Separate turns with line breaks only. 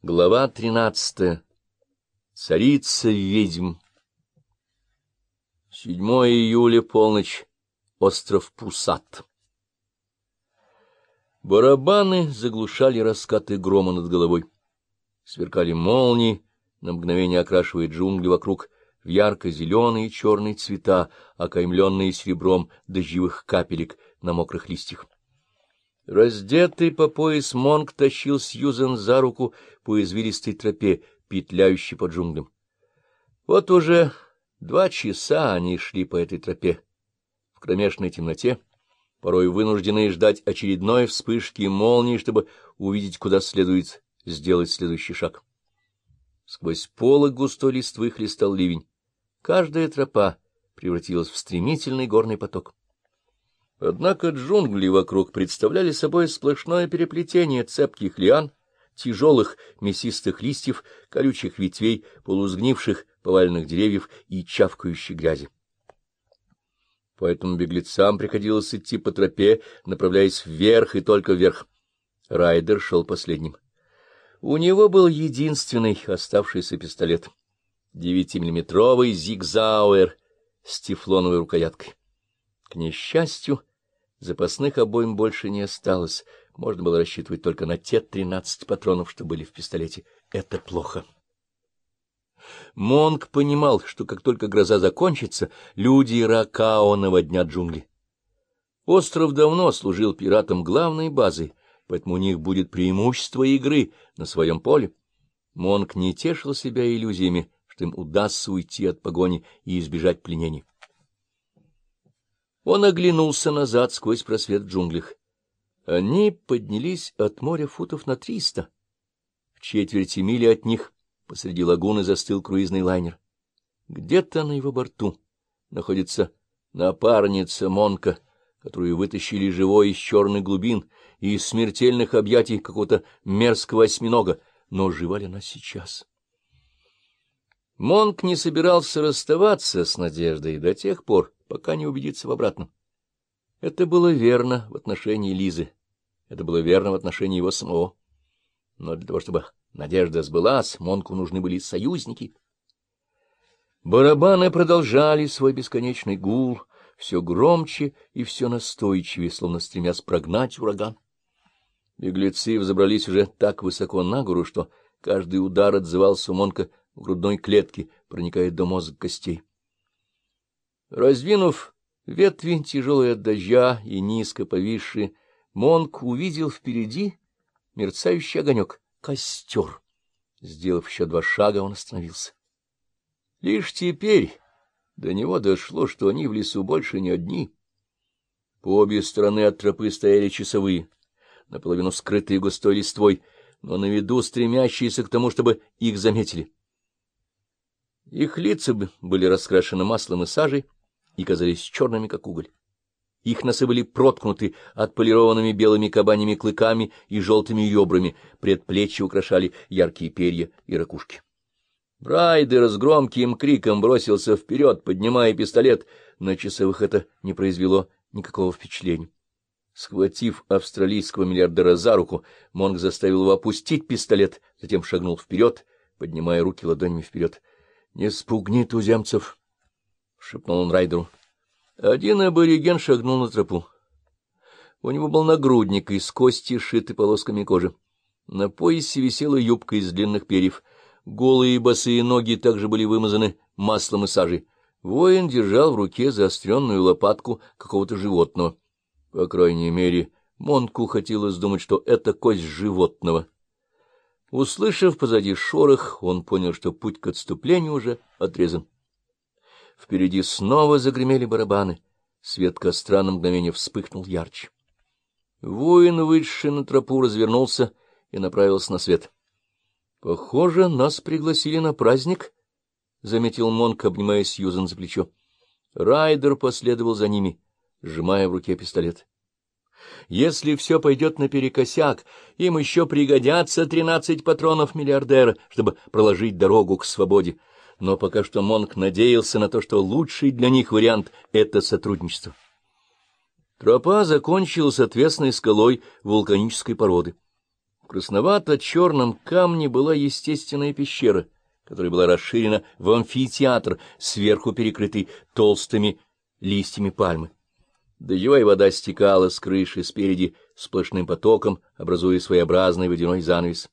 Глава тринадцатая. Царица ведьм. 7 июля, полночь. Остров Пусат. Барабаны заглушали раскаты грома над головой. Сверкали молнии, на мгновение окрашивая джунгли вокруг в ярко-зеленые и черные цвета, окаймленные серебром дождевых капелек на мокрых листьях. Раздетый по пояс Монг тащил Сьюзен за руку по извилистой тропе, петляющей по джунглям. Вот уже два часа они шли по этой тропе, в кромешной темноте, порой вынужденные ждать очередной вспышки молнии, чтобы увидеть, куда следует сделать следующий шаг. Сквозь полы густой листвы хлестал ливень. Каждая тропа превратилась в стремительный горный поток. Однако джунгли вокруг представляли собой сплошное переплетение цепких лиан, тяжелых мясистых листьев, колючих ветвей, полузгнивших поваленных деревьев и чавкающей грязи. Поэтому беглецам приходилось идти по тропе, направляясь вверх и только вверх. Райдер шел последним. У него был единственный оставшийся пистолет — девятимиллиметровый зигзауэр с тефлоновой рукояткой. К несчастью, Запасных обоим больше не осталось. Можно было рассчитывать только на те тринадцать патронов, что были в пистолете. Это плохо. Монг понимал, что как только гроза закончится, люди Ракао наводнят джунгли. Остров давно служил пиратам главной базой, поэтому у них будет преимущество игры на своем поле. Монг не тешил себя иллюзиями, что им удастся уйти от погони и избежать пленений. Он оглянулся назад сквозь просвет в джунглях. Они поднялись от моря футов на триста. В четверти мили от них посреди лагуны застыл круизный лайнер. Где-то на его борту находится напарница Монка, которую вытащили живой из черных глубин и из смертельных объятий какого-то мерзкого осьминога, но жива ли она сейчас? Монк не собирался расставаться с Надеждой до тех пор, пока не убедится в обратном. Это было верно в отношении Лизы, это было верно в отношении его самого. Но для того, чтобы надежда сбылась, Монку нужны были союзники. Барабаны продолжали свой бесконечный гул, все громче и все настойчивее, словно стремясь прогнать ураган. Беглецы взобрались уже так высоко на гору, что каждый удар отзывался у Монка в грудной клетке, проникая до мозга костей. Раздвинув ветви, тяжелые от дождя и низко повисшие, Монк увидел впереди мерцающий огонек — костер. Сделав еще два шага, он остановился. Лишь теперь до него дошло, что они в лесу больше не одни. По обе стороны от тропы стояли часовые, наполовину скрытые густой листвой, но на виду стремящиеся к тому, чтобы их заметили. Их лица были раскрашены маслом и сажей, и казались черными, как уголь. Их носы были проткнуты отполированными белыми кабанями клыками и желтыми ёбрами, предплечья украшали яркие перья и ракушки. Брайдер с громким криком бросился вперед, поднимая пистолет. На часовых это не произвело никакого впечатления. Схватив австралийского миллиардера за руку, Монг заставил его опустить пистолет, затем шагнул вперед, поднимая руки ладонями вперед. — Не спугни туземцев! — шепнул он Райдеру. Один абориген шагнул на тропу. У него был нагрудник из кости, сшитый полосками кожи. На поясе висела юбка из длинных перьев. Голые босые ноги также были вымазаны маслом и сажей. Воин держал в руке заостренную лопатку какого-то животного. По крайней мере, Монку хотелось думать, что это кость животного. Услышав позади шорох, он понял, что путь к отступлению уже отрезан. Впереди снова загремели барабаны. Свет костра на мгновение вспыхнул ярче. Воин, вышедший на тропу, развернулся и направился на свет. — Похоже, нас пригласили на праздник, — заметил Монк, обнимая Сьюзан за плечо. Райдер последовал за ними, сжимая в руке пистолет. — Если все пойдет наперекосяк, им еще пригодятся тринадцать патронов миллиардера, чтобы проложить дорогу к свободе но пока что Монк надеялся на то, что лучший для них вариант — это сотрудничество. Тропа закончилась отвесной скалой вулканической породы. В красновато-черном камне была естественная пещера, которая была расширена в амфитеатр, сверху перекрытый толстыми листьями пальмы. Дождевая вода стекала с крыши спереди сплошным потоком, образуя своеобразный водяной занавес.